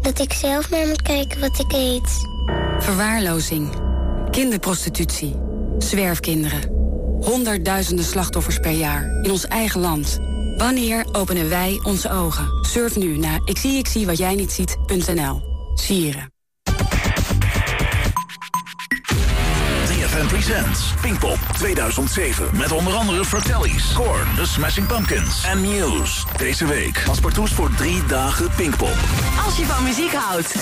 Dat ik zelf maar moet kijken wat ik eet. Verwaarlozing. Kinderprostitutie. Zwerfkinderen. Honderdduizenden slachtoffers per jaar in ons eigen land. Wanneer openen wij onze ogen? Surf nu naar ik zie ik zie wat jij niet ziet.nl. Sieren. Presents Pinkpop 2007. Met onder andere Fratellis, Korn, The Smashing Pumpkins en Muse. Deze week paspartouts voor drie dagen Pinkpop. Als je van muziek houdt,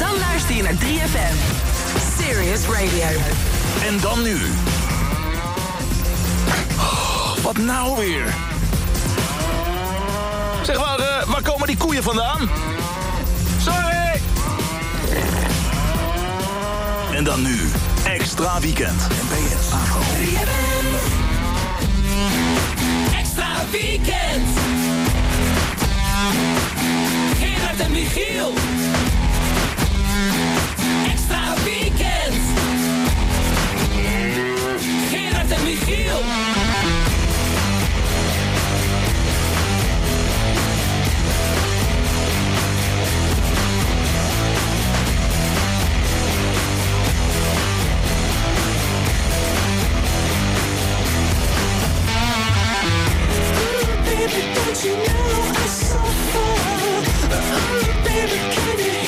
dan luister je naar 3FM. Serious Radio. En dan nu. Oh, wat nou weer? Zeg, waar, uh, waar komen die koeien vandaan? Sorry! En dan nu, extra weekend. NPS AVO. Extra weekend. Gerard en Michiel. Extra weekend. Gerard en Michiel. Don't you know I suffer? Oh, baby, can you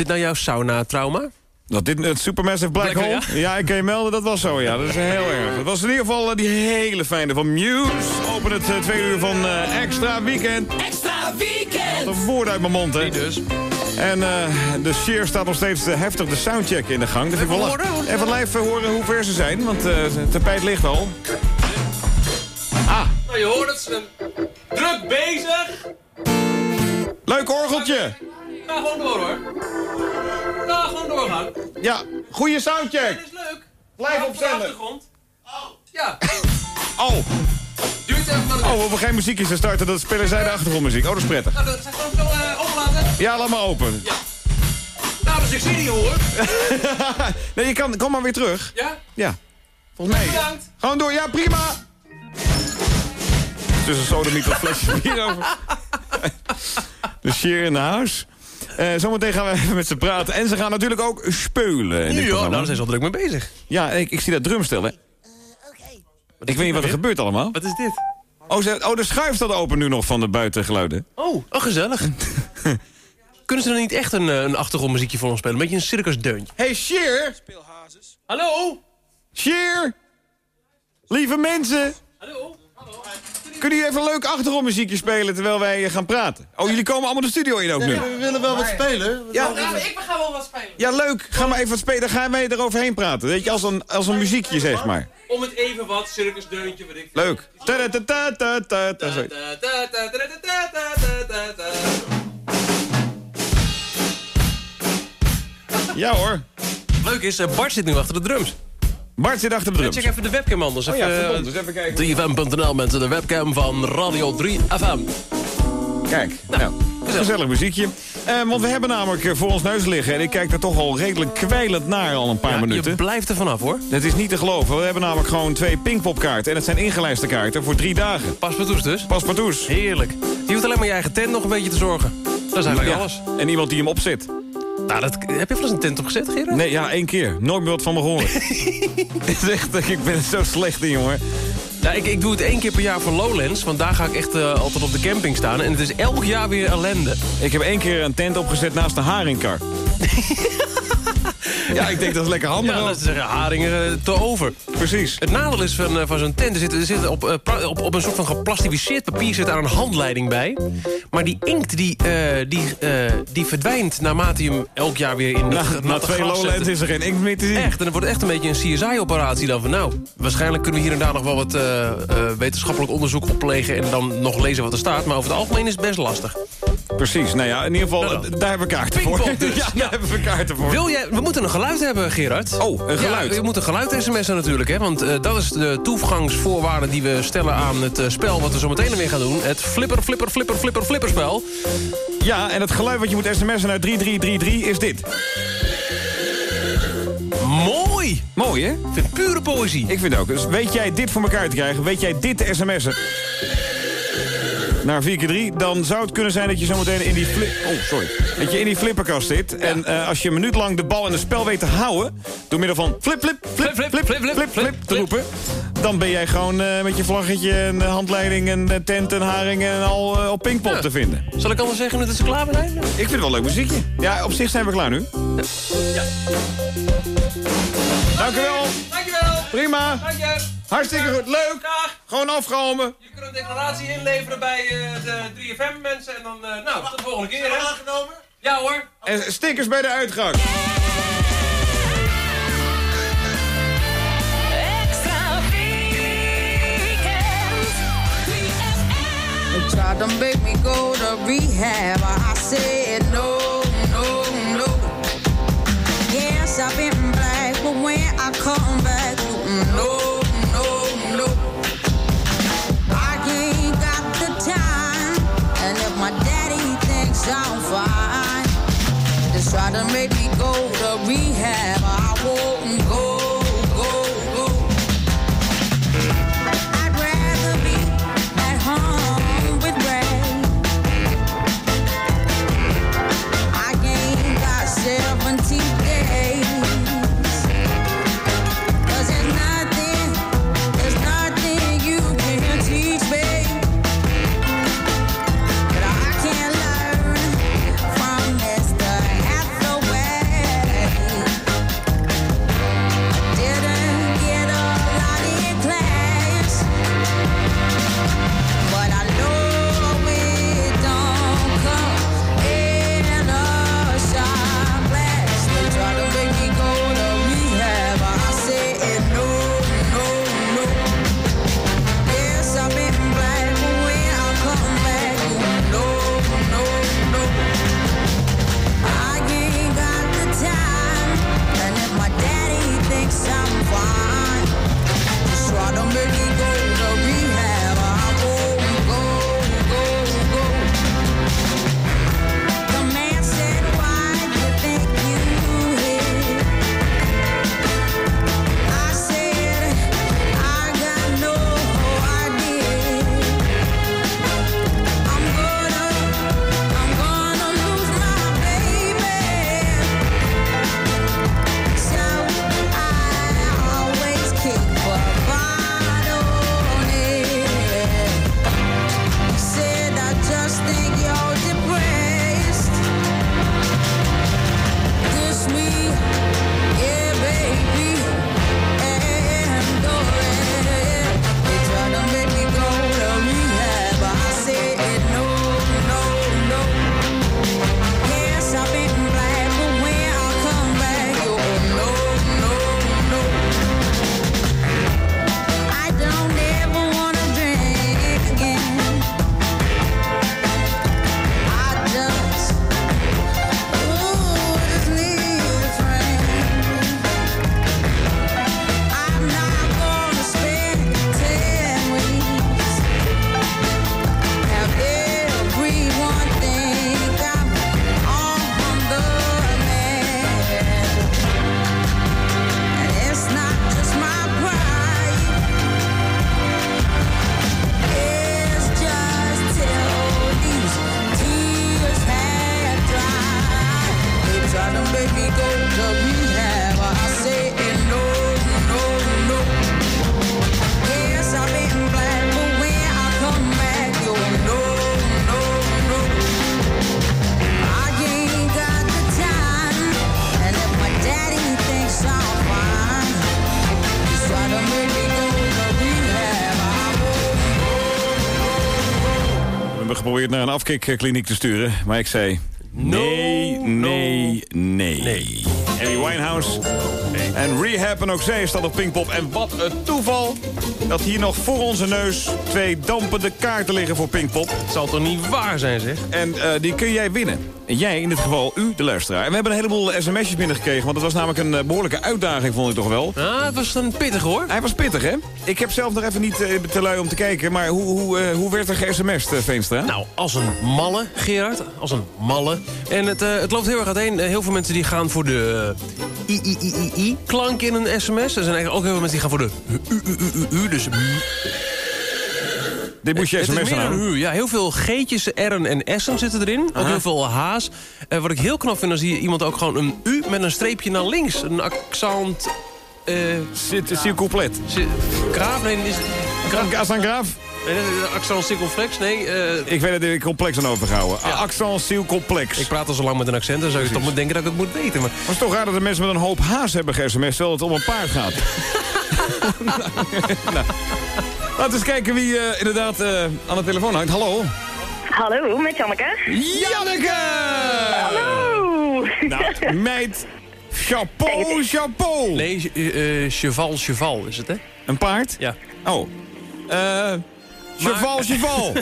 dit nou jouw sauna-trauma? Dat dit het Supermassive Black Black Hole? Ja? ik kan je melden, dat was zo, ja. Dat is heel erg. Het was in ieder geval eh, die hele fijne van Muse. Open het eh, tweede uur van eh, Extra Weekend. Extra weekend. Wat een woord uit mijn mond, hè. Die dus. En eh, de Sheer staat nog steeds heftig de soundcheck in de gang. Dat vind ik wel Even horen? Even live horen hoe ver ze zijn, want eh het tapijt ligt al. Nou, je hoort het, ze zijn druk bezig. Leuk orgeltje! Ga gewoon door hoor. Ga gewoon doorgaan. Ja, goede Dat soundcheck! is leuk. Blijf op zender. de achtergrond. Ja. Oh, Duurt even maar. Oh, we hoeven geen muziekjes te starten, dat spelen zij de achtergrondmuziek. Oh, dat is prettig. Nou, dat ik gewoon wel eh, openlaten. Ja, laat maar open. Nou, dus ik zie die hoor. nee, je kan, kom maar weer terug. Ja? Ja. Volgens mij. Bedankt. Gewoon door, ja, prima. Tussen sodemiet of flesjes bier over. De sheer in de house. Eh, zometeen gaan we even met ze praten. En ze gaan natuurlijk ook speulen. in dit Ja, nou, daar zijn ze al druk mee bezig. Ja, ik, ik zie dat drumstel, hè. Ik weet niet wat er gebeurt allemaal. Wat is dit? Oh, ze, oh, de schuif staat open nu nog van de buitengeluiden. Oh, oh gezellig. Kunnen ze dan niet echt een, eh, een achtergrondmuziekje voor ons spelen? Een beetje een circusdeuntje. Hey, Sheer! Hallo? Sheer! Lieve mensen! Hallo? Kunnen jullie even leuk achtergrondmuziekje spelen terwijl wij gaan praten? Oh, jullie komen allemaal de studio in ook nu. We willen wel wat spelen. Ja, Nou, ik ga wel wat spelen. ja, leuk. Ga maar even wat spelen. Dan gaan wij eroverheen praten. Weet je, als een, als een muziekje, zeg maar. Om het even wat, circusdeuntje, weet ik. Leuk. Ja hoor. Leuk is, Bart zit nu achter de drums. Bart zit achter de drums. Check even de webcam anders. Oh ja, Even, verdomd. Dus even kijken. 3fm.nl mensen, de webcam van Radio 3FM. Kijk, nou, gezellig muziekje. Eh, want we hebben namelijk eh, voor ons neus liggen... en ik kijk er toch al redelijk kwijlend naar al een paar Ja, minuten. je blijft er vanaf hoor. Het is niet te geloven. We hebben namelijk gewoon twee Pinkpopkaarten. En het zijn ingelijste kaarten voor drie dagen. Paspartouts dus. Paspartouts. Heerlijk. Je hoeft alleen maar je eigen tent nog een beetje te zorgen. Dat is eigenlijk Ja. alles. En iemand die hem opzet. Nou, dat, heb je wel eens een tent opgezet, Gerard? Nee, ja, één keer. Nooit meer wat van me gehoord. Het is echt, ik ben er zo slecht in, jongen. Nou, ik, ik doe het één keer per jaar voor Lowlands. Want daar ga ik echt eh, altijd op de camping staan. En het is elk jaar weer ellende. Ik heb één keer een tent opgezet naast de haringkar. ja, ik denk dat is lekker handig. Ja, dat is zeggen haringen eh, te over. Precies. Het nadeel is van, eh, van zo'n tent, er zit, er zit op, eh, op, op een soort van geplastificeerd papier zit daar een handleiding bij. Maar die inkt die, eh, die, eh, die verdwijnt naarmate je hem elk jaar weer in Na, het na natte twee. Lowlands is er geen inkt meer te zien. Echt, en dan wordt het echt een beetje een CSI-operatie dan van... nou, waarschijnlijk kunnen we hier en daar nog wel wat eh, eh, wetenschappelijk onderzoek opplegen... en dan nog lezen wat er staat. Maar over het algemeen is het best lastig. Precies, nou ja, in ieder geval, Nou eh, daar hebben we kaarten voor. Dus. ja, daar hebben we kaarten voor. Wil jij, we moeten een geluid hebben, Gerard. Oh, een geluid. Ja, je moet een geluid sms'en natuurlijk, hè. Want eh, dat is de toegangsvoorwaarde die we stellen aan het eh, spel... wat we zo meteen weer gaan doen. Het flipper, flipper, flipper, flipper, flipperspel. Ja, en het geluid wat je moet sms'en naar 3333 is dit. Mooi! Mooi, hè? Ik vind het pure poëzie. Ik vind het ook. Dus weet jij dit voor elkaar te krijgen, weet jij dit te sms'en naar 4x3... dan zou het kunnen zijn dat je zometeen in die, flip. oh, sorry. Dat je in die flipperkast zit. En uh, als je een minuut lang de bal in het spel weet te houden... door middel van flip, flip, flip, flip, flip, flip, flip, flip te roepen... dan ben jij gewoon uh, met je vlaggetje en eh, handleiding en tent en haring... en al op Pinkpop te vinden. Zal ik anders zeggen dat ze klaar zijn? Ik vind het wel leuk muziekje. Ja, op zich zijn we klaar nu. Ja. ja. Dank u wel. Prima. Dank je. Hartstikke goed. Leuk. Dag. Gewoon afgehomen. Je kunt een declaratie inleveren bij eh, de 3FM-mensen. En dan, eh, nou, tot de volgende keer, hè. Aangenomen? Ja hoor. En stickers bij de uitgang. Tried to make me go to rehab. I said no, no, no. Yes, I've been black, but when I come to make me go to rehab. I won't een afkikkliniek te sturen. Maar ik zei... Nee, nee, nee. Amy Winehouse en Rehab en ook zij staat op Pinkpop. En wat een toeval dat hier nog voor onze neus... twee dampende kaarten liggen voor Pinkpop. Het zal toch niet waar zijn, zeg? En eh, die kun jij winnen. Jij, in dit geval, u, de luisteraar. En we hebben een heleboel sms'jes binnengekregen... want het was namelijk een eh, behoorlijke uitdaging, vond ik toch wel. Ah, het was een pittig, hoor. Hij was pittig, hè? Ik heb zelf nog even niet eh, te lui om te kijken... maar hoe, hoe, eh, hoe werd er ge-sms'd, eh, Veenstra? Nou, als een malle, Gerard. Als een malle. En het, eh, het loopt heel erg uiteen. Eh, heel veel mensen die gaan voor de eh, i-i-i-i-klank in een sms. Er zijn eigenlijk ook heel veel mensen die gaan voor de u-u-u-u-u. Dus Dit moest je het is sms'en aan. een. Ja, heel veel G'tjes, R'en en S'en zitten erin. Ook Aha. heel veel H's. Eh, wat ik heel knap vind, dan zie je iemand ook gewoon een U met een streepje naar links. Een accent... eh Zit, zie compleet. Graaf? Nee, is het... Als aan graaf? Nee, accent circumflex? Nee, eh, Ik weet het, ik complex aan overgehouden. Ja. Complex. ik praat al zo lang met een accent, dan zou je toch moet denken dat ik het moet weten. Maar Maar het is toch raar dat de mensen met een hoop haas hebben ge-sms... terwijl het om een paard gaat. nou, laten we eens kijken wie eh, inderdaad eh, aan de telefoon hangt. Hallo. Hallo, met Janneke. Janneke! Hallo! Nou, meid, chapeau, chapeau. nee, eh, cheval, cheval is het, hè? Een paard? Ja. Oh. Eh... cheval, cheval.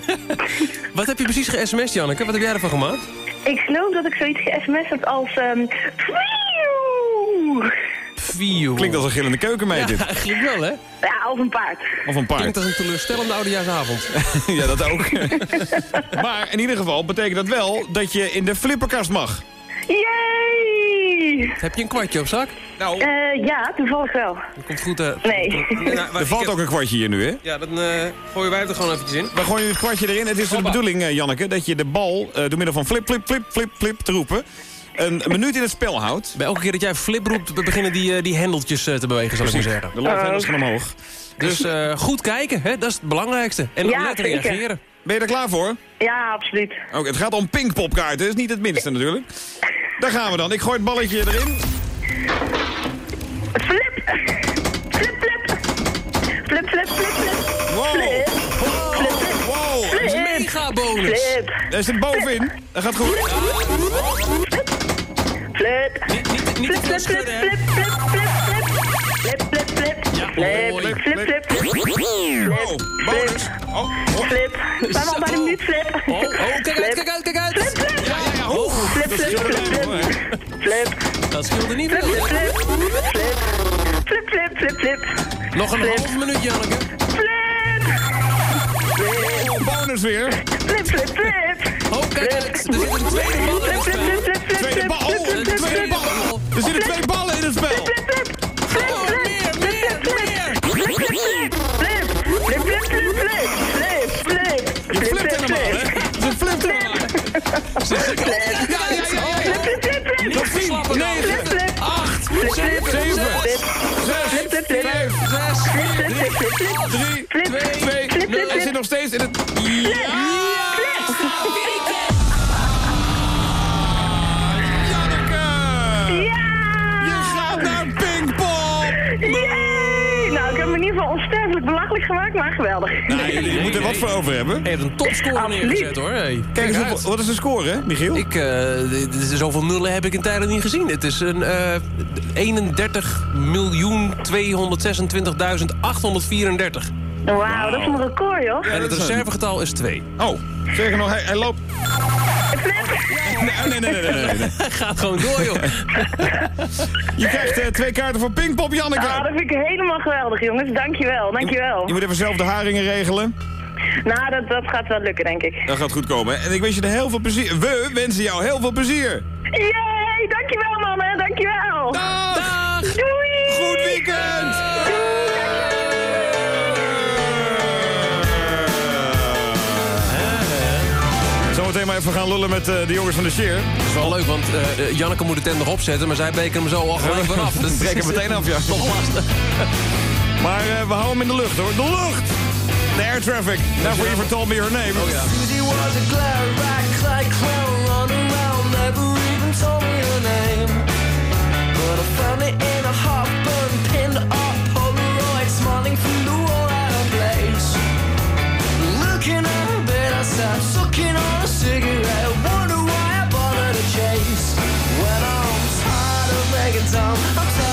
Wat heb je precies ge-sms'd, Janneke? Wat heb jij ervan gemaakt? Ik geloof dat ik zoiets ge-sms heb als... ehm Klinkt als een gillende keukenmeid dit. Ja, eigenlijk wel, hè? ja, als een paard. Of een paard. Klinkt als een teleurstellende oudejaarsavond. ja, dat ook. maar in ieder geval betekent dat wel dat je in de flipperkast mag. Yay! heb je een kwartje op zak? Nou, Eh, ja, toevallig wel. Dat komt goed, hè? Nee. er valt ook een kwartje hier nu, hè? Ja, dan eh, gooien wij het er gewoon eventjes in. We gooien het kwartje erin. Het is de bedoeling, Janneke, dat je de bal eh, door middel van flip, flip, flip, flip, flip te roepen... een minuut in het spel houdt. Bij elke keer dat jij flip roept, be- beginnen die, eh, die hendeltjes eh, te bewegen, zal ik maar zeggen. De loophendels gaan omhoog. Dus eh, goed kijken, hè? dat is het belangrijkste. En Ja, net reageren. Ben je er klaar voor? Ja, absoluut. Oké, het gaat om pinkpopkaarten. Dat is niet het minste natuurlijk. Daar gaan we dan. Ik gooi het balletje erin. Flip! Flip, flip! Flip, flip, flip, flip! Wow. Flip! Flip, flip! Wow. Is een mega bonus. Flip! Daar zit bovenin. Dat gaat goed. Flip! Flip, flip, flip, hè? flip, flip, flip, flip! Flip, flip, flip! Ja, Flip, flip, flip, flip! Wow. Bonus. Oh, oh. Flip! We zijn al bij de Zo. minuut, flip! Oh, oh, kijk uit, kijk uit, kijk uit. Flip, flip! Ja, ja, ja. Oh. Flip, Dat flip, scheelde flip, even, hoor, hè. flip! Flip! Dat scheelde niet Flip, veel. flip, flip! Flip, flip, flip, flip! Nog een Flip. half minuut, Janneke. Flip! Oh, bonus weer. Flip, flip, flip! Oh, kijk uit. Er zit een tweede bal in tweede bal. Er zitten twee ballen in het spel. Flip meer, Flip! Flip Je flip! helemaal, hè? Ze flipt helemaal. Nog 8, 7, 6, 5, 3, 2, Hij zit nog steeds in het... gemaakt, maar geweldig. Nou, je, je moet er wat voor over hebben. Hij heeft een topscore neergezet, hoor. Hey. Kijk eens, uit. op, wat is de score, hè, Michiel? Ik, eh, is zoveel nullen heb ik in tijden niet gezien. Het is een eh 31.226.834. Wauw, dat is een record, joh. En het reservegetal is 2. Oh, zeg nog, hij, hij loopt... Nee, nee, nee, nee, nee, gaat gewoon door, joh. Je krijgt eh, twee kaarten voor Pinkpop, Janneke. Nou, dat vind ik helemaal geweldig, jongens. Dankjewel, dankjewel. Je moet even zelf de haringen regelen. Nou, dat, dat gaat wel lukken, denk ik. Dat gaat goed komen. En ik wens je er heel veel plezier. We wensen jou heel veel plezier. Yay, dankjewel, mannen. Dankjewel. Dag! Maar even gaan lullen met eh, de jongens van de Sheer. Dat is wel leuk, want eh, eh, Janneke moet de tent nog opzetten... maar zij beken hem zo al gelijk weer af. Dat trek hem meteen af, ja. Toch lastig. Maar eh, we houden hem in de lucht, hoor. De lucht! De air traffic. Never even told me her name. Oh ja. Susie was a glad rat like clown running around, never even told me her name. But I found it in a burn, pinned Wonder why I bother to chase. When I'm tired of making time,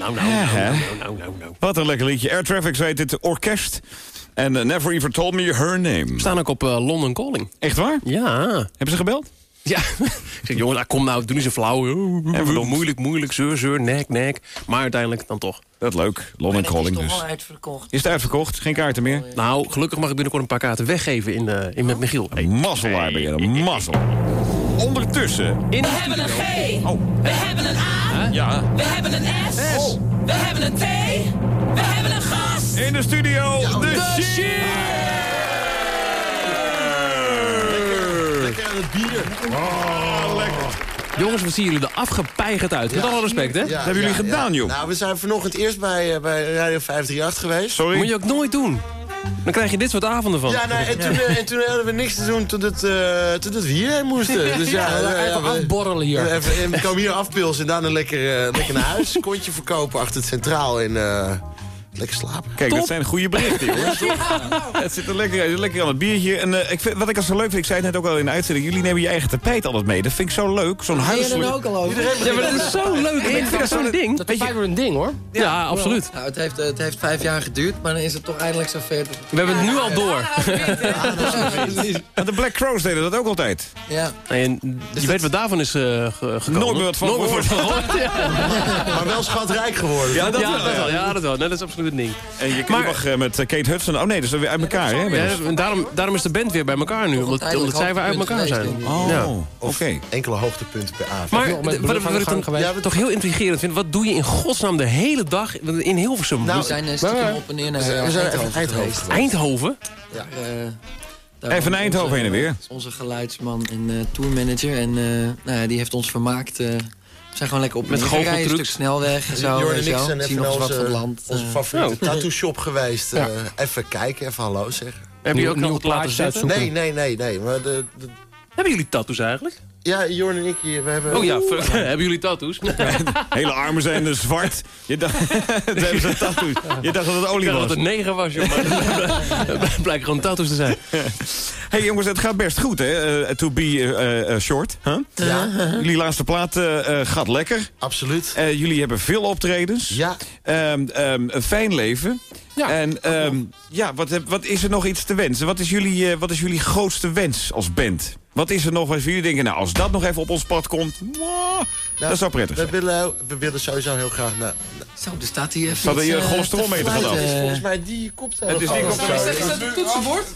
Nou, nou, nou, nou, nou, nou. Wat een lekker liedje. Air Traffic zei dit orkest. En eh, Never Even Told Me Her Name. We staan ook op eh, London Calling. Echt waar? Ja. Hebben ze gebeld? Ja. ik zeg, jongen, nou, kom nou, doe niet zo flauw. En verdomd. moeilijk, moeilijk, zeur, zeur, nek, nek. Maar uiteindelijk dan toch. Dat is leuk. London Calling toch dus. wel uitverkocht. Is het uitverkocht? Geen kaarten meer? Nou, gelukkig mag ik binnenkort een paar kaarten weggeven in, eh, in met Michiel. Hey. Mazzelaar ben je, een mazzel. Ondertussen... In We hebben een G. We hebben een A. Ja, We hebben een S. We hebben een T. We hebben een gast. in de studio, de de Sheer! Lekker aan het bier. Oh, lekker. Jongens, wat zien jullie er afgepeigerd uit. Met alle respect, hè? Ja, Wat hebben jullie ja, gedaan, ja. joh? Nou, we zijn vanochtend eerst bij, eh, bij Radio 538 geweest. Sorry? Moet je ook nooit doen. Dan krijg je dit soort avonden van. Ja, nou, en, toen, eh, en toen hadden we niks te doen tot het, eh tot het we hierheen moesten. Dus ja, Ja, eh, even afborrelen hier. Even, en we komen hier afpilsen en daarna lekker, lekker naar huis. Kontje verkopen achter het centraal en eh, lekker slapen. Kijk, dat zijn goede berichten, jongens. Het zit er lekker, lekker aan het biertje. En eh, ik vind, wat ik al zo leuk vind, ik zei het net ook al in de uitzending... jullie nemen je eigen tapijt altijd mee. Dat vind ik zo leuk. Zo'n er huiselijk... ook al over? Ja, maar dat is zo leuk. Ik vind dat zo'n ding. Dat is een ding hoor. Ja, absoluut. Nou, het, heeft, het heeft vijf jaar geduurd, maar dan is het toch eindelijk zover. dat- We hebben het nu al door. De Black Crows deden dat ook altijd. Ja. En je weet wat daarvan is eh, ge- gekomen. Nooit meer wat van gehoord. Maar wel schatrijk geworden. Ja, dat ja, wel, dat ja. wel. Ja, dat wel. Nee, dat is absoluut ding. En je, je Maar- mag eh, met eh, Kate Hudson... Oh nee, dat is weer uit elkaar, hè? Ja, daarom, daarom is de band weer bij elkaar nu. Omdat, omdat zij weer uit elkaar zijn. Oh, Ja. oké. Enkele hoogtepunten per avond. Maar wat, de ik dan gang geweest? Ja, we- toch heel intrigerend vind... wat doe je in godsnaam de hele dag in Hilversum? Nou, We zijn eh, stiekem op en neer naar we we Eindhoven Eindhoven? Ja, eh, Even Eindhoven onze- heen en weer. dat is Onze geluidsman en eh, tourmanager. En eh, nou ja, die heeft ons vermaakt. eh, we zijn gewoon lekker op Met gereden, een goocheltrucs. stuk snelweg en zo. Jordan wel. Nixon Zien even nog naar eens wat van land. onze eh. favoriete Oh. tattoo shop geweest. Ja. Eh, even kijken, even hallo zeggen. Heb je ook nog wat laten zetten? Nee, nee, nee, nee. Maar de, de- Hebben jullie tattoos eigenlijk? Ja, Jorn en ik hier, we hebben... Oh ja, hebben jullie tattoos? Hele armen zijn dus zwart. Je dacht, dat hebben ze tattoos. Je dacht dat het Ik olie dacht was. dat het negen was, joh. Maar het blijkt gewoon tattoos te zijn. hey, jongens, het gaat best goed, hè? eh, to be eh, eh, short. Huh? Ja, Jullie laatste plaat gaat lekker. absoluut. Eh, jullie hebben veel optredens. Ja, Ehm, ehm, een fijn leven. Ja, en ehm, ja, wat, heb- wat is er nog iets te wensen? Wat is, jullie, wat is jullie grootste wens als band? Wat is er nog waar jullie denken, nou, als dat nog even op ons pad komt... mwah, dat zou prettig we zijn. willen, we willen sowieso heel graag naar... Zo, er staat hier even Staat er iets, je eh, cholesterolmeter te fluiten. Volgens mij die koptelefoon. Het is die koptelefoon. Is dat een toetsenbord?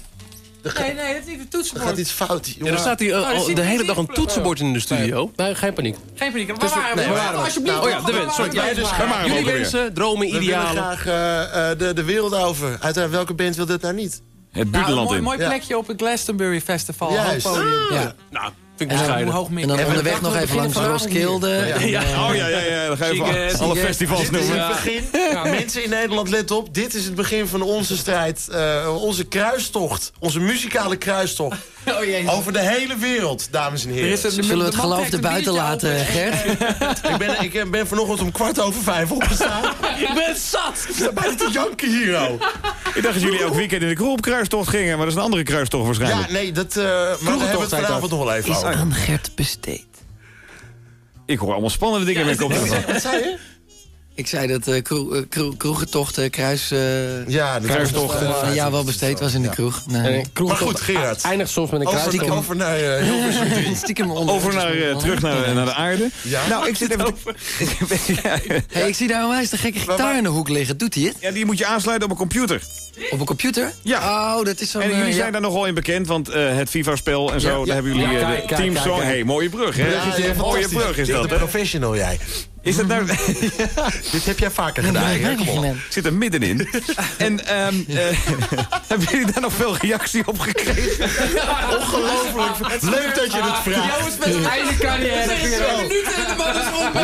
Nee, nee, dat is niet het Er toetsenbord. gaat iets fout. Ja, jongen. er staat hier eh, Oh, er al zit de hele dag een toetsenbord in de studio. Nee, geen paniek. Geen paniek. Waar Dus waren we? nee, Waar waren we? Alsjeblieft. Oh ja, de wens. Sorry, Waar dus- waren we? Waar waren we Jullie wensen, dromen, We willen idealen. graag eh, eh, de, de wereld over. Uiteraard, welke band wil dit nou niet? Het Nou, een buitenland mooi, in. mooi Ja. plekje op het Glastonbury Festival. Juist. Podium. Ja. Nou, vind ik En bescheiden. hoog En dan onderweg nog even langs Roskilde. Ja. eh, Oh ja, ja, ja. Dan ga je even Ziget, alle Ziget. festivals Dit is noemen. het begin. Mensen in Nederland, let op. Dit is het begin van onze strijd. eh, onze kruistocht. Onze muzikale kruistocht. Oh jee. Over de hele wereld, dames en Er heren. is Zullen we de het geloof trekt er een buiten biertje laten. Gert? ik, ben, ik ben vanochtend om kwart over vijf opgestaan. Ik ben zat. Ik sta bijna te janken hier, oh. Ik dacht dat jullie elk weekend in de kroeg op kruistocht gingen, maar dat is een andere kruistocht waarschijnlijk. Ja, nee, dat, eh maar daar hebben we het vanavond nog wel even over. Aan Gert besteed. Ik hoor allemaal spannende dingen met koptelefoon. Wat zei je? Ik zei dat eh kro eh, kro kroegentochten, kruis... eh, Ja, de Kruistocht, van, van ja, wel besteed was in de kroeg. Nee. een Maar goed, Gerard. Eindigt soms met een Over, kruis. Stiekem. over naar eh, Hilversum 3. Stiekem onder. Over naar, eh, terug naar, naar de aarde. Ja? Nou, ik zit even... Hey, ik zie daar onwijs de gekke gitaar in de hoek liggen. Doet hij het? ja, die moet je aansluiten op een computer. Op een computer? Ja. Oh, dat is zo'n... En jullie eh, zijn ja. daar nogal in bekend, want eh, het FIFA-spel en zo, Ja, daar hebben jullie Ja, eh, kijk, de kijk, kijk. hey, mooie brug, hè? Ja, ja, mooie brug is dat, De hè? professional, jij. Is dat nou... Dit heb jij vaker gedaan, hè? Kom op. Ik zit er middenin. en ehm eh, hebben jullie daar nog veel reactie op gekregen? Ongelooflijk. Leuk dat je het vraagt. Jongens, met een einde carrière.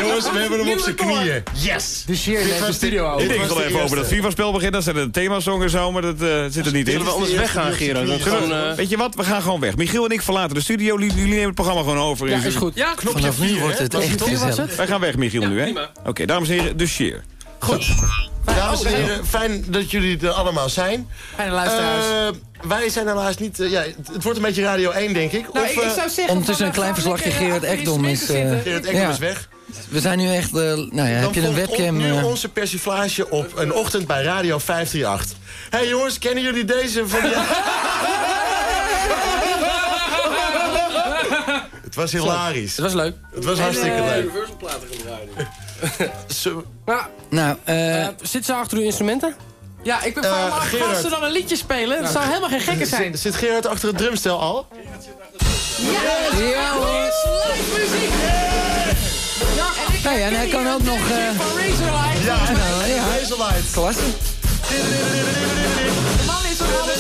Jongens, we hebben hem op zijn knieën. Yes! De sheer was de studio. Ik denk was wel even over dat. FIFA-spel beginnen. Dan zijn de themasong en zo, maar dat eh, zit er niet in. Zullen we anders weggaan, Gerard? Eh, Weet je wat, we gaan gewoon weg. Michiel en ik verlaten de studio. Jullie nemen het programma gewoon over. Ja, is goed. Ja, Knopje Vanaf nu vier, wordt hè? het Was echt gezellig. Wij gaan weg, Michiel, nu, hè? prima. Oké, dames en heren, de sheer. Goed. Dames en heren, fijn dat jullie er allemaal zijn. fijne luisteraars. Eh, wij zijn helaas niet... eh, ja, het, wordt een beetje Radio 1, denk ik. nou, of, ik, ik eh, zou zeggen... Ondertussen een klein verslagje. Gerard Ekdom is... eh, Gerrit Ekdom ja. is weg. We zijn nu echt... eh, nou ja, heb je een webcam... nu onze persiflage op een ochtend bij Radio 538. Hé hey jongens, kennen jullie deze van die... Het was hilarisch. Het was leuk. Het was hartstikke leuk. Universal platen Nou, Nou, eh... eh, zit ze achter uw instrumenten? Ja, ik ben Eh, van Gerard. gaan ze dan een liedje spelen? Dat zou helemaal geen gekke zijn. Zit Gerard achter het drumstel al? Ja hoor. Live muziek! Ja, en ik Nou ja, en hij kan ook nog... eh, van Razorlight. Ja, nou, ja. Razorlight. Klasse. De man is er alles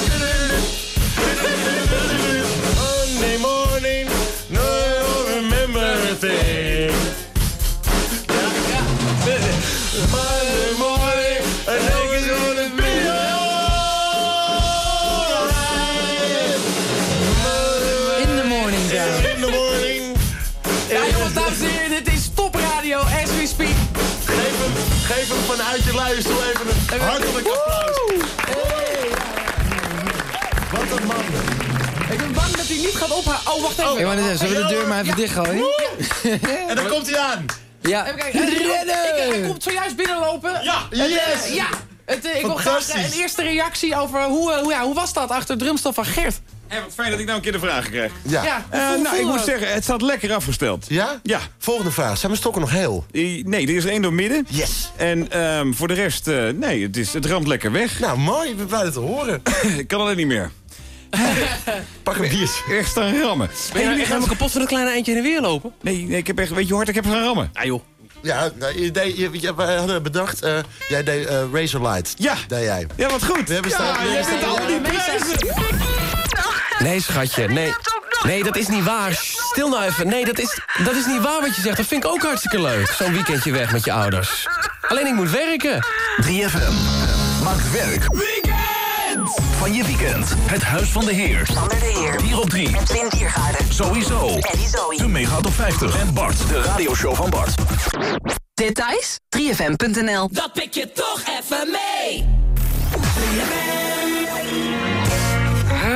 even een hartelijk applaus. Wat een man. Ik ben bang dat hij niet gaat ophouden. Oh, wacht even. Ja, maar zullen we de deur maar even dichtgooien? En dan komt hij aan. Ja. Even kijken. Ik- Hij Rennen! komt zojuist binnenlopen. Ja, eh, yes. ja. Het, eh, ik wil graag Fantastisch. een eerste reactie over hoe, eh, hoe, ja, hoe was dat achter het drumstel van Gert? En wat fijn dat ik nou een keer de vragen krijg. Ja. Ja, Eh, nou, ik moet zeggen, het staat lekker afgesteld. Ja? Ja. Volgende vraag. Zijn mijn stokken nog heel? Nee, er is er één door midden. Yes. En ehm, voor de rest, eh, nee, het, is, het ramt lekker weg. Nou, mooi. Ik ben blij dat te horen. ik kan alleen niet meer. Pak een biertje. Echt staan rammen. Ben je Hey, nou helemaal kapot van een kleine eindje heen en weer lopen? Nee, nee, ik heb echt, weet je hoe hard ik heb gaan rammen? Ah joh. Ja, nou, je deed, je, je- wij hadden bedacht, eh, jij deed eh, Razorlight. Ja. Deed jij. Ja, wat goed. We hebben staan, ja, we jij hebben bent staan- al die prijzen. Nee, schatje, nee. Nee, dat is niet waar. Stil nou even. Nee, dat is, dat is niet waar wat je zegt. Dat vind ik ook hartstikke leuk. Zo'n weekendje weg met je ouders. Alleen ik moet werken. 3FM maakt werk van je weekend. Het Huis van de Heer. Sander de Heer. Hier op 3. Wim Diergaarden. Sowieso. Eddie Zoe. De Mega Top 50. En Bart, de radioshow van Bart. Details? 3fm.nl Dat pik je toch even mee.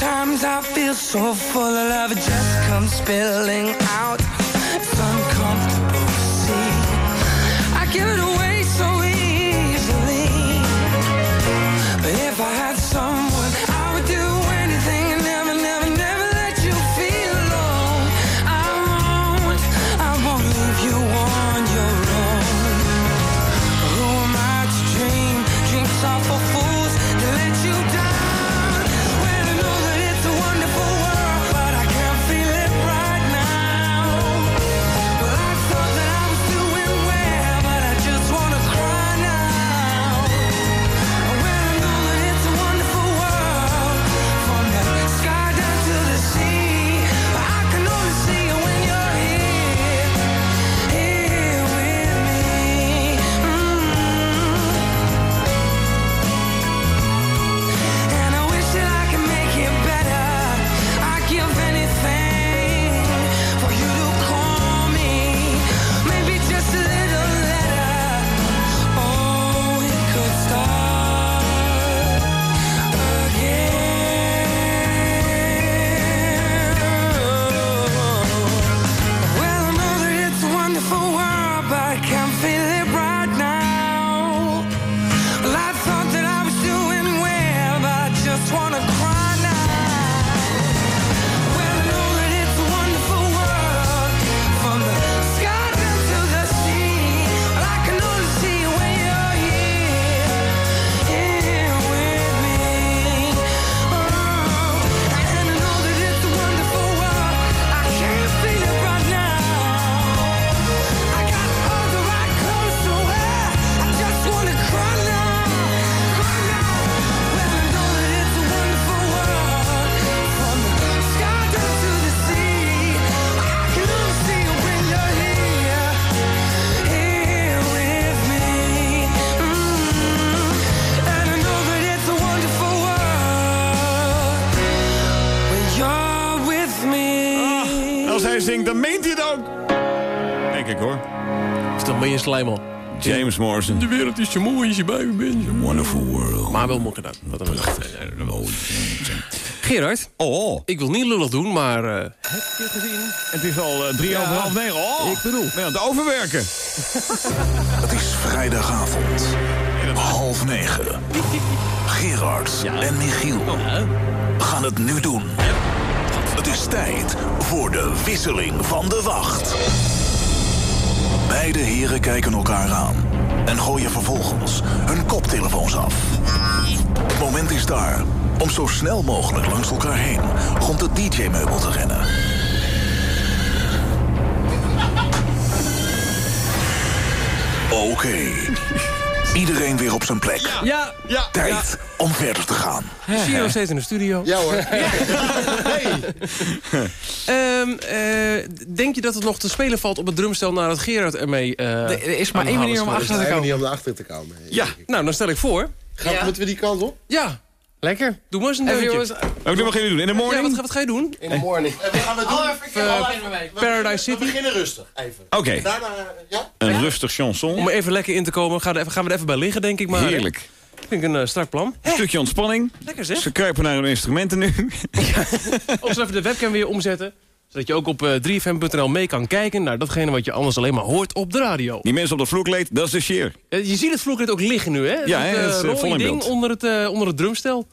Sometimes I feel so full of love, it just comes spilling out. It's uncomfortable. Morrison. De wereld is zo mooi als je bij me bent. Wonderful world. Maar wel mooi gedaan. Wat een Gerard. Oh. Ik wil niet lullig doen, maar... eh, heb je gezien? Het is al eh, drie Ja. over half negen. Oh, Ik bedoel. Ben je aan het overwerken? Het is vrijdagavond. Half negen. Gerard en Michiel gaan het nu doen. Het is tijd voor de wisseling van de wacht. Beide heren kijken elkaar aan en gooien vervolgens hun koptelefoons af. Het moment is daar om zo snel mogelijk langs elkaar heen rond het DJ-meubel te rennen. Oké. Iedereen weer op zijn plek. Ja, ja. Tijd om verder te gaan. Giro steeds in de studio. Ja hoor. Ehm, eh, denk je dat het nog te spelen valt op het drumstel nadat Gerard ermee... eh, er is maar één manier om achter te Eigenlijk niet om erachter te komen. Ja, nou dan stel ik voor. Gaan, Moeten we die kant op? Ja, Lekker. doe maar eens een deuntje. jongens. Gaan jullie doen? In de Ja, morning? wat, wat ga je doen? In de morning. En we gaan we doen. Oh, even, Eh, oh, even mee. Paradise We beginnen rustig, even. Oké, Daarna, ja? een rustig chanson. Om even lekker in te komen, gaan we, even, gaan we er even bij liggen, denk ik maar. Heerlijk. Vind ik een eh, strak plan. Een stukje ontspanning. Lekker zeg. Ze kruipen naar hun instrumenten nu. Of zo even de webcam weer omzetten. Zodat je ook op eh, 3fm.nl mee kan kijken naar datgene wat je anders alleen maar hoort op de radio. Die mensen op dat vloerkleed, dat is de sheer. Eh, je ziet het vloerkleed ook liggen nu, hè? Ja, hè, eh, het is, eh, rode vol in ding beeld. onder het, eh, onder het drumstel.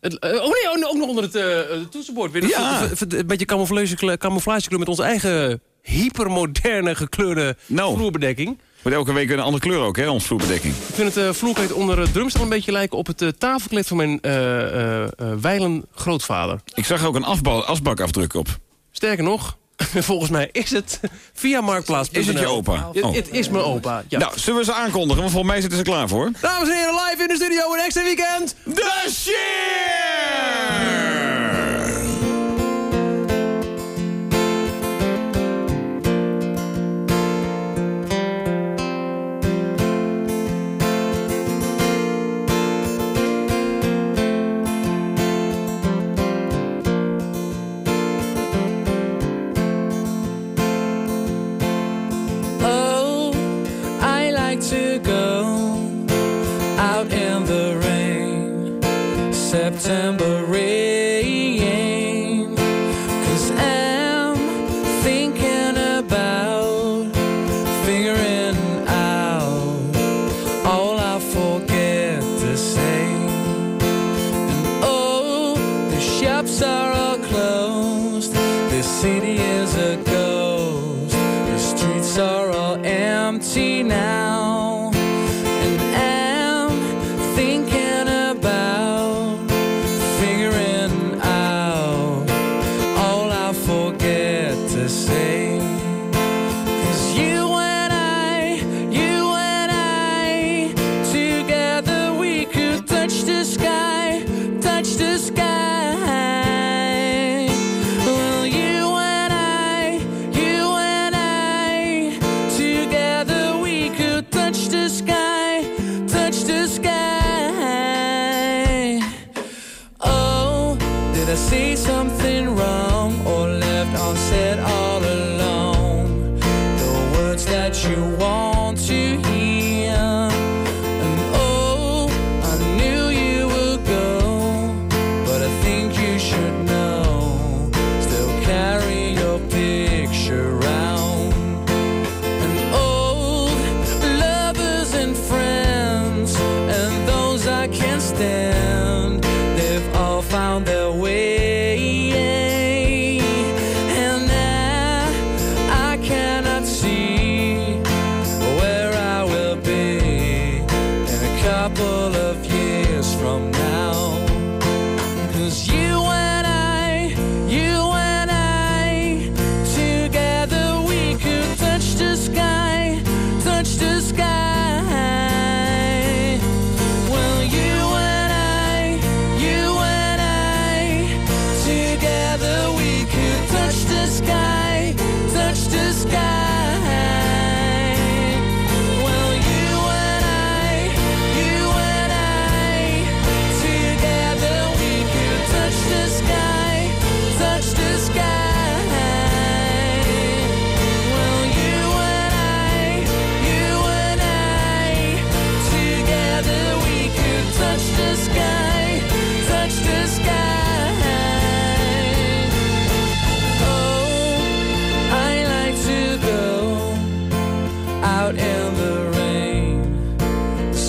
Het, eh, oh nee, oh, ook nog onder het eh, eh, toetsenbord. Weer Ja. een, beetje camouflage, camouflagekleur met onze eigen hypermoderne gekleurde Nou. vloerbedekking. Wordt elke week een andere kleur ook, hè, ons vloerbedekking. Ik vind het eh, vloerkleed onder het drumstel een beetje lijken op het eh, tafelkleed van mijn eh eh, eh, wijlen grootvader. Ik zag ook een afbouw, asbakafdruk op. Sterker nog, volgens mij is het via Marktplaats. Is het je opa? Het, Oh. het is mijn opa, ja. Nou, zullen we ze aankondigen? Want volgens mij zitten ze klaar voor. Dames en heren, live in de studio, een extra weekend. De Sheer!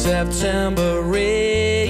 September rain.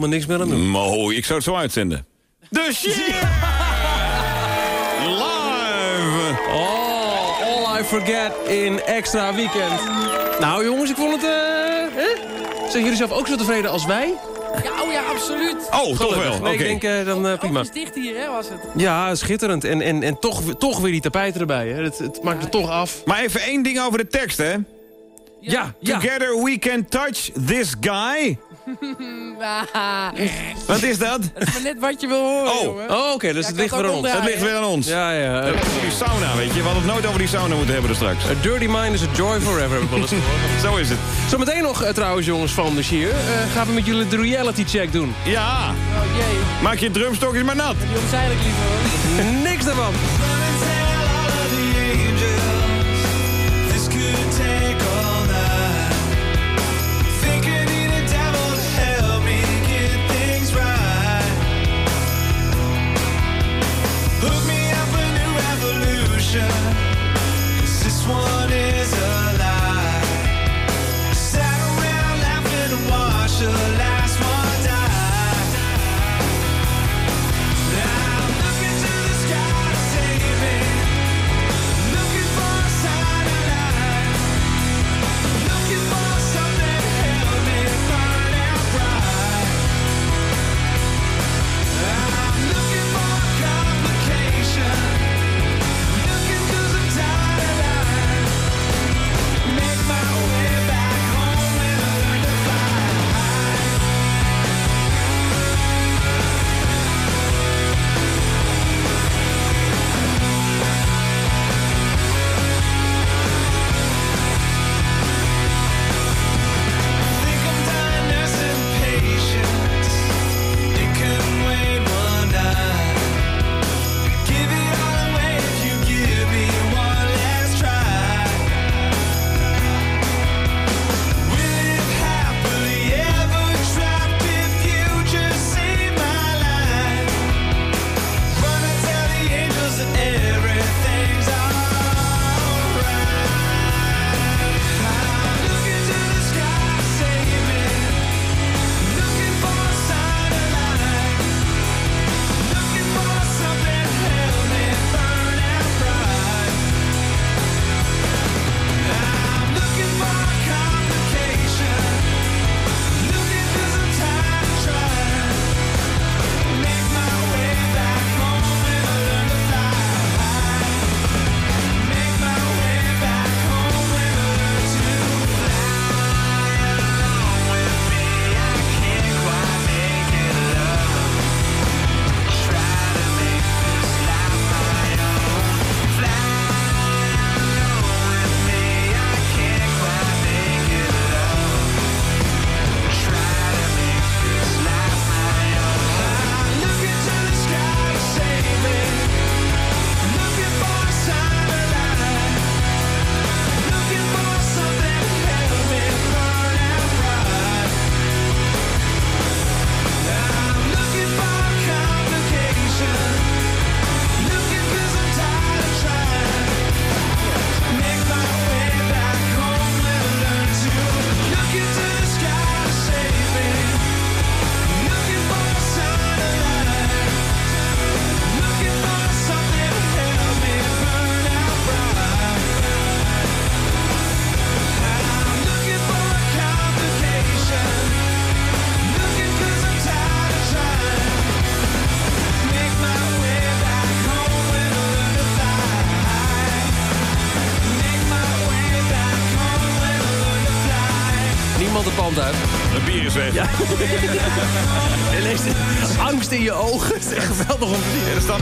Maar niks meer aan doen. Mooi, ik zou het zo uitzenden. De shit! Live! Oh, All I Forget in extra weekend. Nou jongens, ik vond het... eh hè? Zijn jullie zelf ook zo tevreden als wij? Ja, oh ja, absoluut. Oh, toch wel. Nee, ik denk eh, dan eh, prima. Oogjes dicht hier, hè, was het. Ja, schitterend. En, en, en toch, toch weer die tapijten erbij. Hè. Het, het maakt het toch af. Maar even één ding over de tekst, hè? Ja, ja. Together we can touch this guy. Ah, Wat is dat? Het is maar net wat je wil horen, Oh. jongen. Oh, oké, dus Ja, het ligt weer aan ons. Het ligt weer aan ons. Ja, ja. Eh, Die sauna, weet je. We hadden het nooit over die sauna moeten hebben er straks. A dirty mind is a joy forever, heb ik wel eens gehoord. Zo is het. Zometeen nog, eh, trouwens, jongens van de Sheer. eh, gaan we met jullie de reality check doen. Ja, Oh jee, maak je drumstokjes maar nat. die omzeil ik liever hoor. Niks daarvan. vision.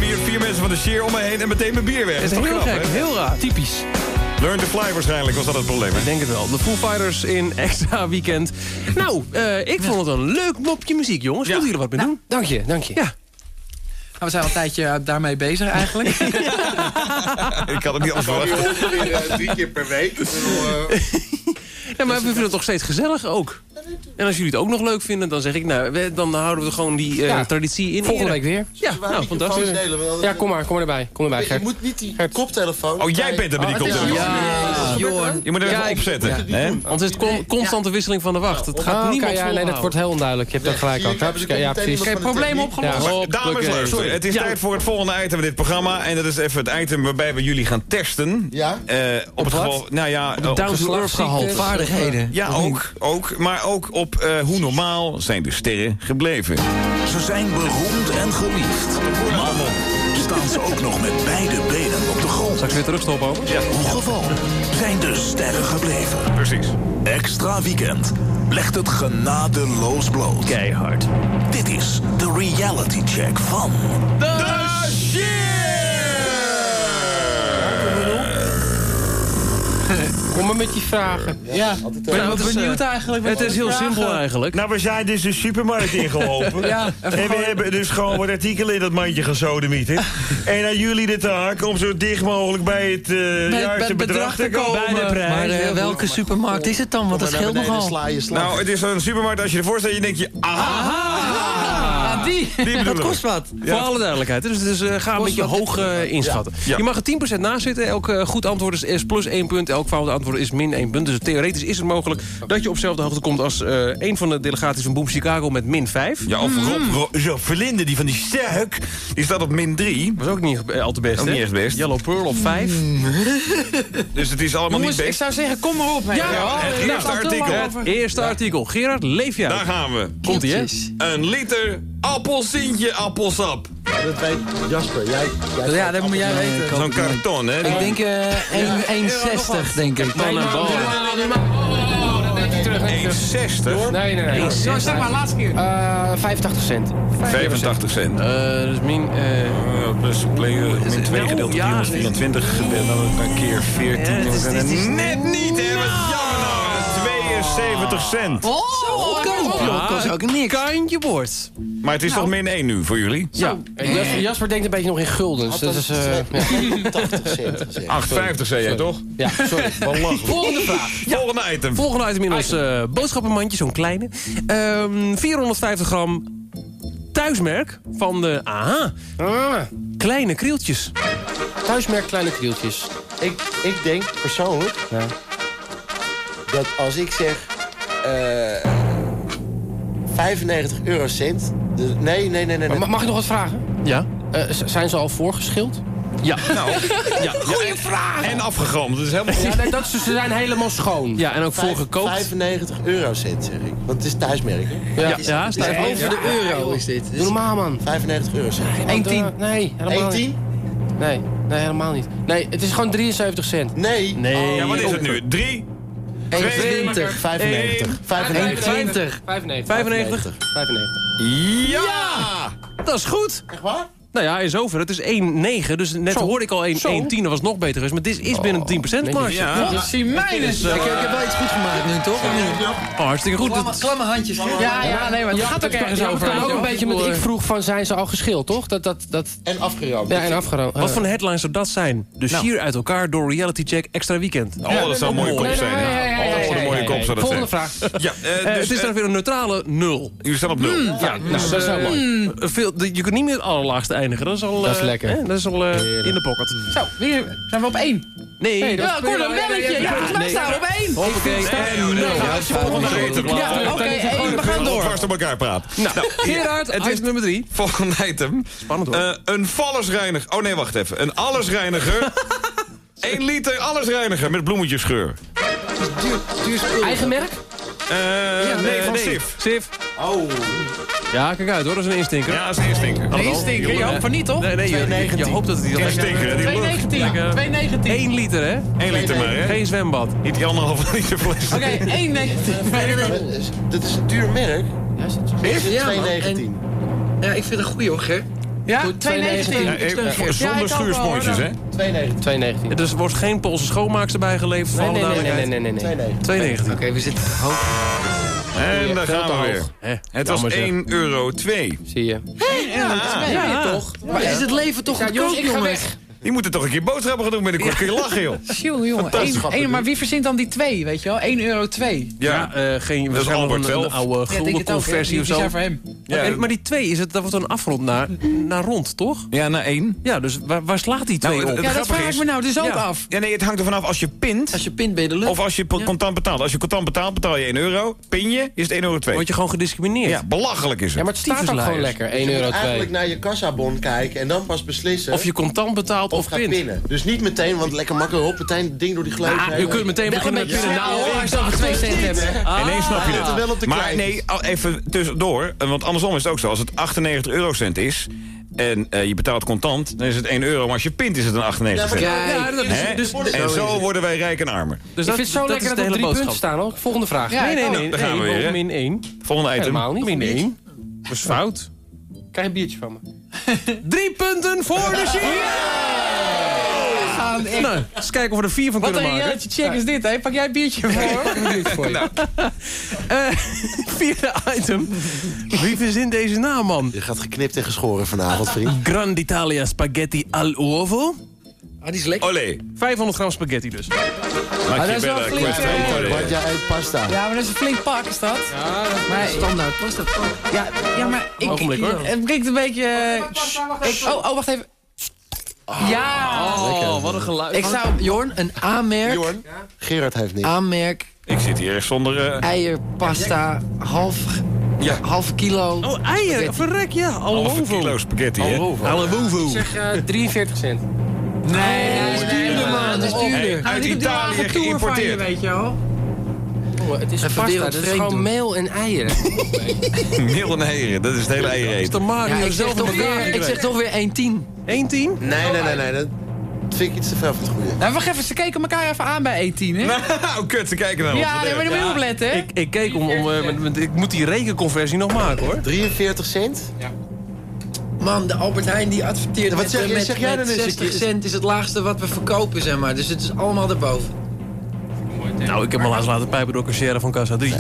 Hier vier mensen van de sheer om me heen en meteen mijn bier weg. Het is toch heel knap, gek, heel raar. Typisch. Learn to fly waarschijnlijk was dat het probleem. hè? Ik denk het wel. De Foo Fighters in extra weekend. Nou, eh, ik vond het een leuk mopje muziek, jongens. Moeten jullie er wat mee doen? Dank je, dank je. Ja. Nou, we zijn al een tijdje eh, daarmee bezig eigenlijk. Ik had het niet anders verwacht. eh, drie keer per week. Ja, maar we vinden het nog steeds gezellig ook. En als jullie het ook nog leuk vinden, dan zeg ik, nou, we- dan houden we gewoon die eh, Ja. traditie in Volgende week weer. Ja, nou, fantastisch. delen, Ja, kom maar, kom maar erbij. Kom erbij, Je Gert. moet niet die koptelefoon... Oh, jij bent er met die Oh, koptelefoon. Ja, Jorn. Je moet er even opzetten. hè? Want het is con- constante wisseling van de wacht. Het gaat Oh, oké, niemand ja, nee, dat wordt heel onduidelijk. Je hebt dat gelijk ze Ja, precies. de probleem opgelost. Dames, luister, het is tijd voor het volgende item van dit programma. En dat is even het item waarbij we jullie gaan testen. Ja? Eh, op, het geval, nou ja, op- Down-to-earth gehalte. Vaardigheden. ja, ook, ook. Maar ook op eh, hoe normaal zijn de sterren gebleven. Ze zijn beroemd en geliefd. Maar staan ze ook nog met beide benen op de grond? Straks weer terugstoppen, over. Ja, Hoe gewoon zijn de sterren gebleven? precies. Extra weekend legt het genadeloos bloot. Keihard. Dit is de reality check van... Kom maar met die vragen. Ja. Ik ben wat benieuwd eigenlijk. Het is heel simpel eigenlijk. Nou, we zijn dus de supermarkt ingelopen. Ja, en we hebben dus gewoon wat artikelen in dat mandje gesodemieten. en aan jullie de taak om zo dicht mogelijk bij het eh Bij juiste bedrag te komen. Bij de prijs. Maar eh, welke supermarkt is het dan? Want dat scheelt nogal. Sla je slag. Nou, het is zo'n supermarkt. Als je ervoor staat, je denkt je... Aha! Die. Die Dat kost wat. Voor alle duidelijkheid. Dus, dus eh, ga een beetje wat- hoog eh, inschatten. Ja. Je mag er 10% naast zitten. Elk eh, goed antwoord is, is plus 1 punt. Elk fout antwoord is min 1 punt. Dus theoretisch is het mogelijk dat je op dezelfde hoogte komt... als eh, een van de delegaties van Boom Chicago met min 5. Ja, of Rob, Rob, Rob Verlinde, die van die sterk, die staat op min 3. was ook niet al te best, Ook hè? niet echt best. Yellow Pearl op 5. Dus het is allemaal Jongens, niet ik best. zou zeggen, kom maar op. hè. Ja, het eerste artikel. Het eerste artikel. Gerard, leef jij? Daar gaan we. Komt ie, hè? Een liter appelsientje appelsap. Dat weet Jasper. Jij, jij Ja, dat moet jij weten. Zo'n karton, hè? Ik denk eh 1,60 denk ik. Man en bal. Nee, Oh, terug. denk ik terug. 1,60. Nee, nee, nee. Zeg maar, laatste keer. Eh 85 cent. 85 cent. Eh, dus min... eh, Uh, plus uh, min 2 wel? gedeeld door Ja, 324 gedeeld dan een keer 14. Ja, het is- het is- Net niet, hè? Wat jammer nou. 72 cent. Oh, koop joh. Kost ook niks. Kantje bord. Maar het is toch min 1 nu voor jullie? Ja. Eh, Jasper, Jasper denkt een beetje nog in guldens. Dat is... eh, ja. 80 cent gezegd. 8,50 zei jij toch? ja, sorry. Volgende vraag. Volgende item. Volgende item in ons eh, boodschappenmandje, zo'n kleine. Ehm 450 gram thuismerk van de AHA. Ah, Kleine krieltjes. thuismerk kleine krieltjes. Ik, ik denk persoonlijk dat als ik zeg eh 95 eurocent. Dus, nee, nee, nee, nee. Mag ik nog wat vragen? Ja? Eh, z- zijn ze al voorgeschild? Ja. Nou, ja. Goeie vraag. En afgegalmd. Dat is helemaal. Ja, nee, dat, ze ze zijn helemaal schoon. Ja, en ook Vijf- voorgekookt. 95 eurocent zeg ik. Want het is thuismerk, hè? Ja, is- ja, is boven Over de euro is dit. Doe normaal, man. 95 eurocent. 1,10. Nee, helemaal 1,10? niet. Nee, nee, helemaal niet. Nee, het is gewoon 73 cent. Nee. Nee. Ja, wat is het nu? 3? 1,20. 95. 95. 1,20. 95. 95? 95. Ja! Dat is goed. Echt waar? Nou ja, is over. Het is 1,9. Dus net Zo. hoorde ik al 1,10. Zo. Dat was nog beter geweest. Maar dit is binnen 10% marge. Ja. Dat zie mij dus. Ik, ik heb wel iets goed gemaakt nu, toch? Of niet? Oh, hartstikke goed. Klamme, klamme handjes. Ja, ja, nee, maar het gaat ook ergens over. ook een beetje met ik vroeg van zijn ze al geschild, toch? Dat, dat, dat, En afgeramd. ja, en afgeroomd. Wat voor een headline zou dat zijn? De Nou. sheer uit elkaar door Reality Check Extra Weekend. Oh, dat zou een mooie kop zijn. Oh, een mooie kop zou dat Volgende zijn. vraag. Ja, eh, Eh, dus, het is dan eh, weer een neutrale nul. jullie staan op nul. Ja, nou, dat is wel mooi. Eh, veel, je kunt niet meer het allerlaagste eindigen. Dat is al, Dat is lekker. hè, dat is al in de pocket. Zo, weer zijn we op één. Nee, Nee, dat ja, kom, een belletje. Ja, volgens mij staan we op één. Hoppakee. Ja, volgende item. Ja, oké, één, we gaan door. Vast op elkaar praten. Nou, Gerard, het is- nummer drie. Volgende item. Spannend hoor. Eh, een vallesreiniger. Oh nee, wacht even. Een allesreiniger. 1 liter allesreiniger met bloemetjesgeur. Eigen merk? Eh nee, van nee. Sif. Sif. Oh. Ja, kijk uit hoor, dat is een instinker. Ja, dat is een instinker. Een instinker, je hoopt van niet, toch? Nee, nee, je, je hoopt dat het niet Geen stinker, hè, die lucht. 219. 219. 1 liter, hè? 1 liter maar, hè? Geen zwembad. Niet die anderhalve liter fles. Oké, 119. Dit is een duur merk. Is het? Ja, man. 219. Ja, ik vind het een goeie hoor, Ger. Ja, Goed, 219. Ja, eh, Ja, Zonder schuursponsjes, wel, hè? 219. 219. Ja, dus er wordt geen Poolse schoonmaakster bijgeleverd Nee, nee, nee, nee, nee, nee, nee. 2,19. Oké, we zitten hoog. En daar gaan we weer. Hè, Het was jammer zeg. 1 euro 2. Zie je. Ja, Ja. toch? Maar is het leven toch goedkoop, jongens, ik ga weg. Die moeten toch een keer boodschappen gaan doen binnenkort. Kun je lachen, joh. Jongen, jongen. Fantastisch. Eén- één- maar wie verzint dan die twee, weet je wel? 1 euro 2. Ja, eh, geen, Dat is Albert een, zelf. een oude guldenconversie Die- of zo. zijn voor hem. Ja. Maar die 2, is het, dat wordt een afrond naar, naar rond, toch? Ja, na 1. Ja, dus waar, waar slaat die 2 Nou, op? het Ja, dat vraag ik me nou dus ook Ja. af. Ja, nee, het hangt er vanaf als je pint... Als je pint ben je de lucht. Of als je contant betaalt. Als je contant betaalt, betaal je 1 euro. Pin je, is het 1 euro 2. Word je gewoon gediscrimineerd. Ja, belachelijk is het. Ja, maar het staat ook gewoon lekker. 1 Je euro moet eigenlijk 2. naar je kassabon kijken en dan pas beslissen Of je contant betaalt of, gaat pinnen. Dus niet meteen, want lekker makkelijk op, meteen het ding door die gleuf Ah, heen. je kunt meteen beginnen met pinnen. Nou, hoor, als je over 2 cent hebt. Ah. Ineens snap je op het. de Maar nee, even tussendoor. eh, Want andersom is het ook zo. Als het 98 eurocent is... en eh, je betaalt contant, dan is het 1 euro. Maar als je pint is het een 98 cent. Ja, ja, dat is- dus- en zo worden wij rijk en armer. Dus Ik dat, vind het zo dat lekker dat de er hele drie punten staan hoor. Volgende vraag. Ja, Nee, nee, nee. daar gaan we weer? Min 1. Volgende item. Helemaal niet. Min Min 1. Dat is fout. Krijg een biertje van me. Drie punten voor de Sheer! Gaan echt- Nou, eens kijken of we er vier van Wat kunnen een maken. check is dit, hè? Pak jij een biertje voor? Een biertje voor je. Eh, vierde item. Wie verzint deze naam, man? Je gaat geknipt en geschoren vanavond, vriend. Grand Italia spaghetti al uovo. Ah, die is lekker. Olé. 500 gram spaghetti dus. Maak dat je is wel flink, Want jij eet pasta. Ja, maar dat is een flink pak, is dat? maar, Standaard, was dat pak. ja, ja, maar ik... Ogenblik, hoor. Het klinkt een beetje... oh, oh, wacht even. Ja! Oh, wat een geluid. Ik zou, Jorn, een aanmerk, Jorn, Gerard heeft niet. aanmerk, Ik zit hier echt zonder... eh, eierpasta, half, Ja. half kilo. Oh, eieren. Verrek, ja. Al halve kilo spaghetti, hè? Alle Ik zeg eh, 43 cent. Nee, dat is duurder, man. Dat is duurder. Hey, uit Italië geïmporteerd. weet je wel. Oh, het is Even pasta. Dat is gewoon meel en eieren. Meel en eieren, dat is het hele eieren eten. de Mario Ja, ik, zelf zeg toch weer, ik zeg toch weer 1,10. 1,10? Nee, nee, nee, nee. Dat vind ik iets te veel van het goede. Nou, wacht even, ze keken elkaar even aan bij E10, hè? Nou, kut, ze kijken naar ons. Ja, nee, maar dan moet je opletten, hè? Ik, ik keek om... om eh, met- met- ik moet die rekenconversie nog maken, hoor. 43 cent? Man, de Albert Heijn die adverteert Wat met, zeg eh, je- met, zeg jij met dan eens een 60 keer? cent is het laagste wat we verkopen, zeg maar. Dus het is allemaal erboven. Nou, ik heb me laatst laten pijpen door cashier van Casa 3.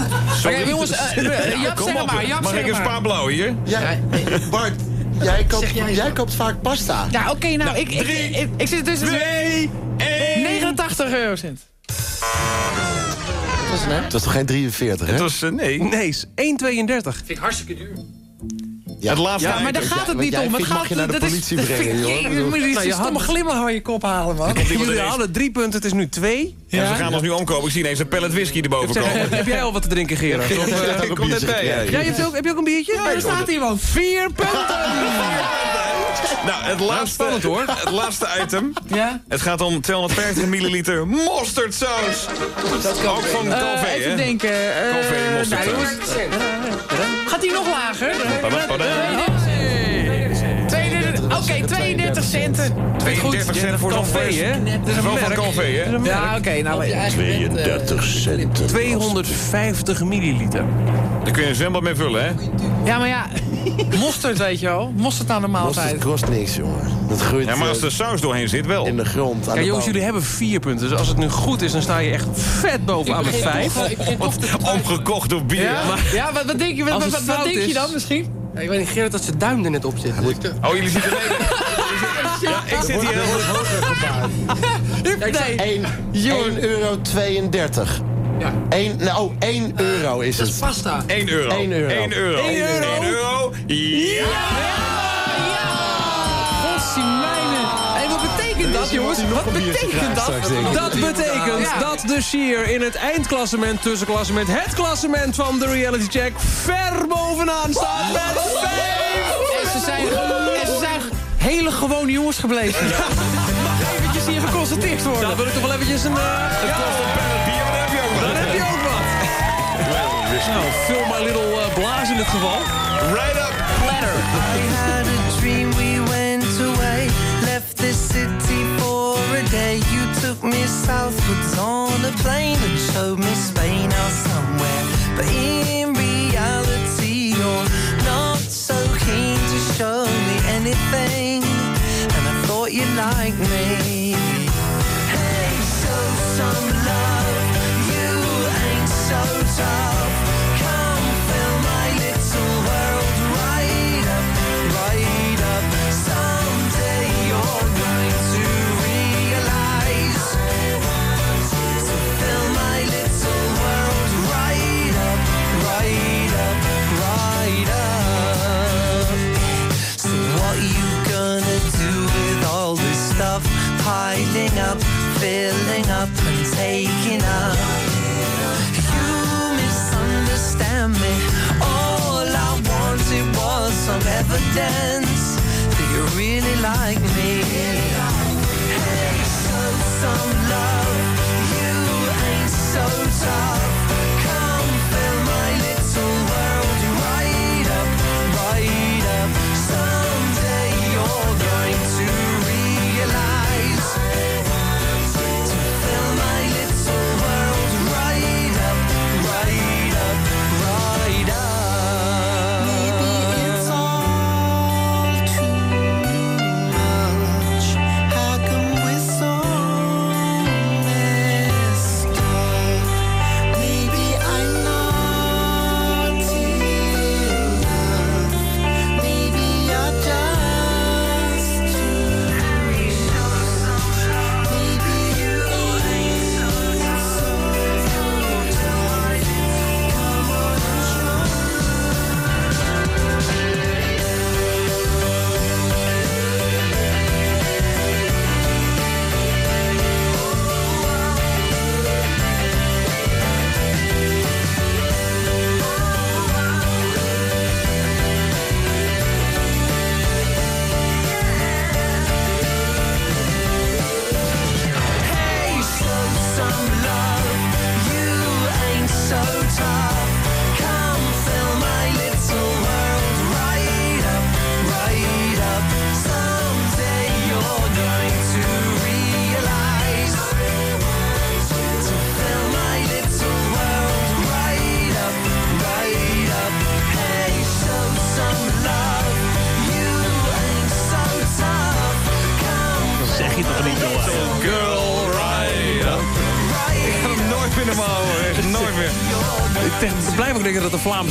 Oké, jongens, eh, eh, Jap, Kom zeg op, maar, Jap, mag ik een spa blauw hier? Ja, Bart, jij koopt, jij koopt vaak pasta. Ja, oké, nou, ik, ik, drie, ik, ik zit tussen Twee, één. 89 eurocent. Dat is een, hè? Dat is toch geen 43, hè? Het was, eh, nee, Nee, is 1,32. Vind ik hartstikke duur. Het laatste Ja, maar daar gaat het niet om. Het gaat, je naar de politie dat brengen, joh. Je moet die Nou, je stomme glimlach van je kop halen, man. Jullie hadden drie punten, het is nu twee. En ze gaan ons nu omkopen. Ik zie ineens een pellet whisky erboven komen. heb, heb jij al wat te drinken, Gerard? Of, eh, Ik kom net bij. ja. jij hebt ook, heb je ook een biertje? Ja, daar staat iemand. Vier punten! Nou, het laatste, spannend, hoor. Het laatste item. Ja? Het gaat om 250 milliliter mosterdsaus. Dat kan ook van Eh, Calvé, even hè? denken. eh, Calvé nou, mosterdsaus. jongens, Gaat die nog lager? Centen. 32 cent voor zo'n Calvé, fles. hè? Dat is wel van Calvé, hè? Ja, oké, nou... Je eigen bent, eh, 32 cent. 250 milliliter. Daar kun je een zwembad mee vullen, hè? Ja, maar ja, mosterd, weet je wel. Mosterd aan de maaltijd. Het kost niks, jongen. Dat groeit Ja, maar als eh, er saus doorheen zit, wel. in de grond. de jongens, jullie hebben vier punten. Dus als het nu goed is, dan sta je echt vet bovenaan met vijf. Omgekocht door bier. Ja, ja wat, wat denk je, wat, wat, denk je dan misschien? Ja, ik weet niet, Gerard, dat zijn duim er net op zit. Oh, jullie zitten mee. Ja, ik zit hier heel Nee, 1, 1 euro 32. Ja. 1, nou, oh, 1 euro is Dat is het. pasta. 1 euro. 1 euro. 1 euro. 1 euro. 1 euro. Ja! Godzijmijnen. En wat betekent dat, jongens? Wat betekent dat? Dat betekent dat de Sheer in het eindklassement, tussenklassement, het klassement van de Reality Check ver bovenaan staat met. En ze zijn, en ze zijn hele gewone jongens gebleven. Mag eventjes hier geconstateerd worden. Dan wil ik toch wel eventjes een... Uh, ja. heb je ook wat. Heb je ook wat. Nou, film my little uh, blaas in het geval. Right up. Platter. dance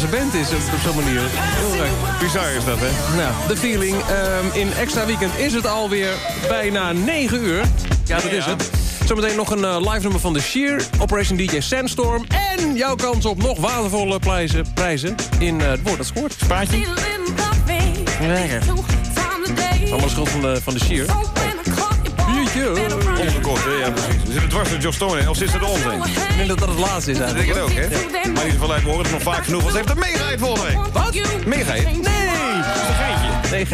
Vlaamse band is op, op zo'n manier. Heel raar. Bizar is dat, hè? Nou, de feeling. ehm, in extra weekend is het alweer bijna 9 uur. Ja, dat is het. Zometeen nog een eh, live nummer van The Sheer, Operation DJ Sandstorm... en jouw kans op nog waardevolle prijzen, prijzen in eh, het woord dat scoort. Spaatje. Lekker. Allemaal schuld van de, van de Sheer. Biertje. Omgekocht, hè? Ja, precies. We zitten dwars door Josh Stone. Of zit er ons heen? Ik denk dat dat het laatste is denk eigenlijk. ik het ook, hè? Maar in ieder geval lijkt me horen het nog vaak genoeg. Want ze heeft een mega hit volgende week. Wat? Mega hit? Nee! Dat is een geintje. Nee,